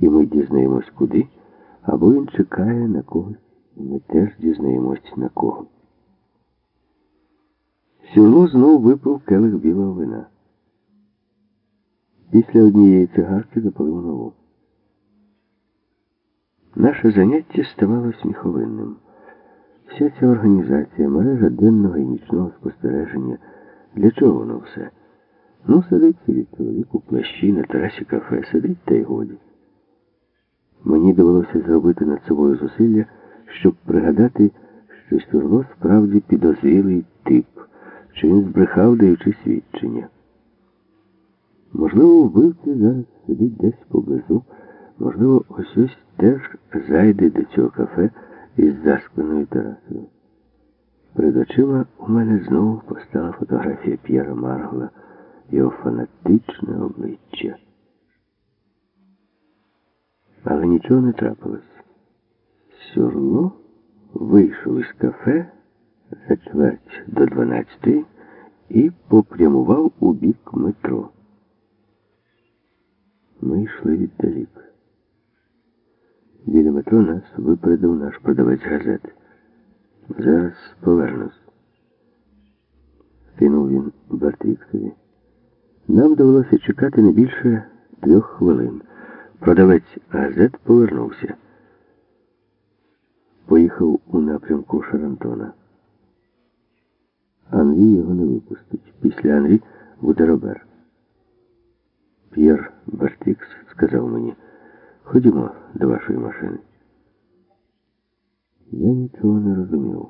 і ми дізнаємось куди, або він чекає на когось, і ми теж дізнаємось на кого. Сюрло знов випив келих білого вина. Після однієї цигарки запалив нову. Наше заняття ставало сміховинним. Вся ця організація, мережа денного і нічного спостереження. Для чого воно все? Ну, сидить собі чоловік у плащі на терасі кафе, сидить та й годі. Мені довелося зробити над собою зусилля, щоб пригадати, що Сюрло справді підозрілий тип, що він збрехав, даючи свідчення. Можливо, вбивця зараз сидить десь поблизу, можливо, ось ось теж зайде до цього кафе із заспаною терасою. Перед очима у мене знову постала фотографія П'єра Маргла, його фанатичне обличчя. Нічого не трапилось. Сюрло вийшов із кафе за чверть до дванадцятої і попрямував у бік метро. Ми йшли віддалік. Біля метро нас випередив наш продавець газет. Зараз повернусь. Кинув він Бартріксові. Нам довелося чекати не більше трьох хвилин. Продавець газет повернувся. Поїхав у напрямку Шарантона. Анрі його не випустить. Після Анрі буде Робер. П'єр Бартікс сказав мені, ходімо до вашої машини. Я нічого не розумів.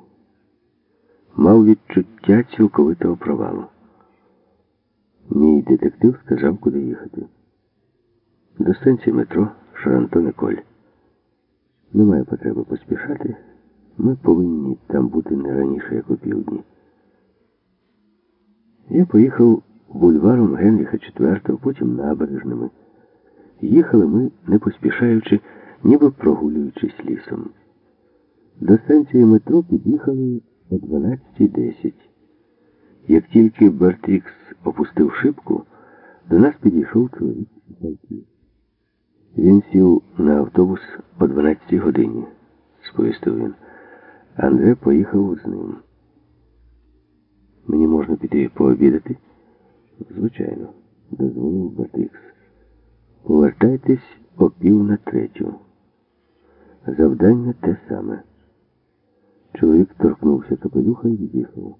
Мав відчуття цілковитого провалу. Мій детектив сказав, куди їхати. До станції метро Шарантон Коль. Немає потреби поспішати. Ми повинні там бути не раніше, як у півдні. Я поїхав бульваром Генріха IV, потім набережними. Їхали ми, не поспішаючи, ніби прогулюючись лісом. До станції метро під'їхали о 12.10. Як тільки Бертрікс опустив шибку, до нас підійшов чоловік пальті. Він сів на автобус о 12 годині, сповістив він. Андре поїхав з ним. Мені можна піти пообідати? Звичайно, дозволив Батикс. Повертайтесь о пів на третю. Завдання те саме. Чоловік торкнувся капелюха і від'їхав.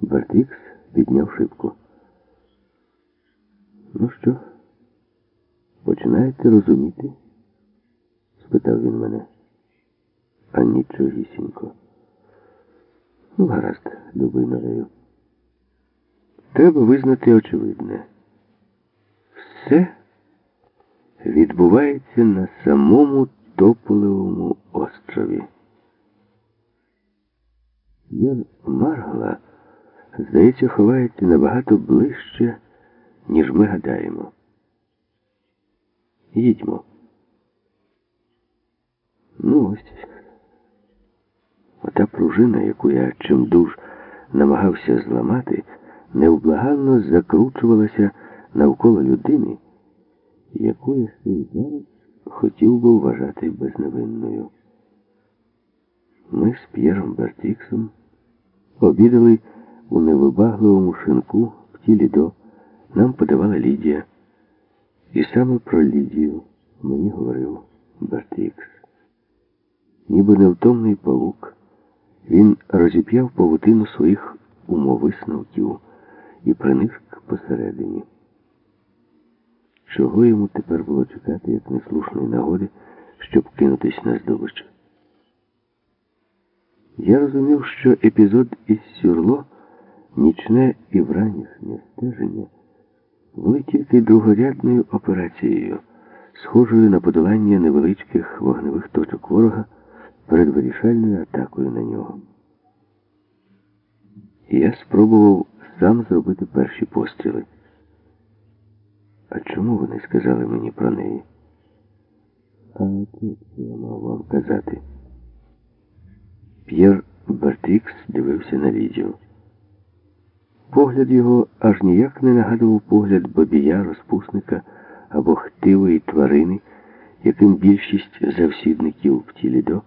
Бартрікс підняв шибку. Ну що, починаєте розуміти? спитав він мене. А нічогісінько. Ну, гаразд, любий Треба визнати очевидне. Все відбувається на самому Тополевому острові. Ян Маргла, здається, ховається набагато ближче, ніж ми гадаємо. Їдьмо. Ну ось. Ота пружина, яку я чимдуж намагався зламати, невблаганно закручувалася навколо людини, яку я зараз хотів би вважати безневинною. Ми з П'єром Бертіксом обідали у невибагливому шинку в тілі до. Нам подавала Лідія. І саме про Лідію мені говорив Бертікс. Ніби невтомний павук, він розіп'яв павутину своїх умовисновків і приник посередині. Чого йому тепер було чекати, як неслушної нагоди, щоб кинутись на здобич? Я розумів, що епізод із Сюрло, нічне і вранішнє стеження були тільки другорядною операцією, схожою на подолання невеличких вогневих точок ворога перед вирішальною атакою на нього. Я спробував сам зробити перші постріли. А чому ви не сказали мені про неї? А тут я мав вам казати. П'єр Бертрікс дивився на Лідію. Погляд його аж ніяк не нагадував погляд бабія, розпусника або хтивої тварини, яким більшість завсідників птілідо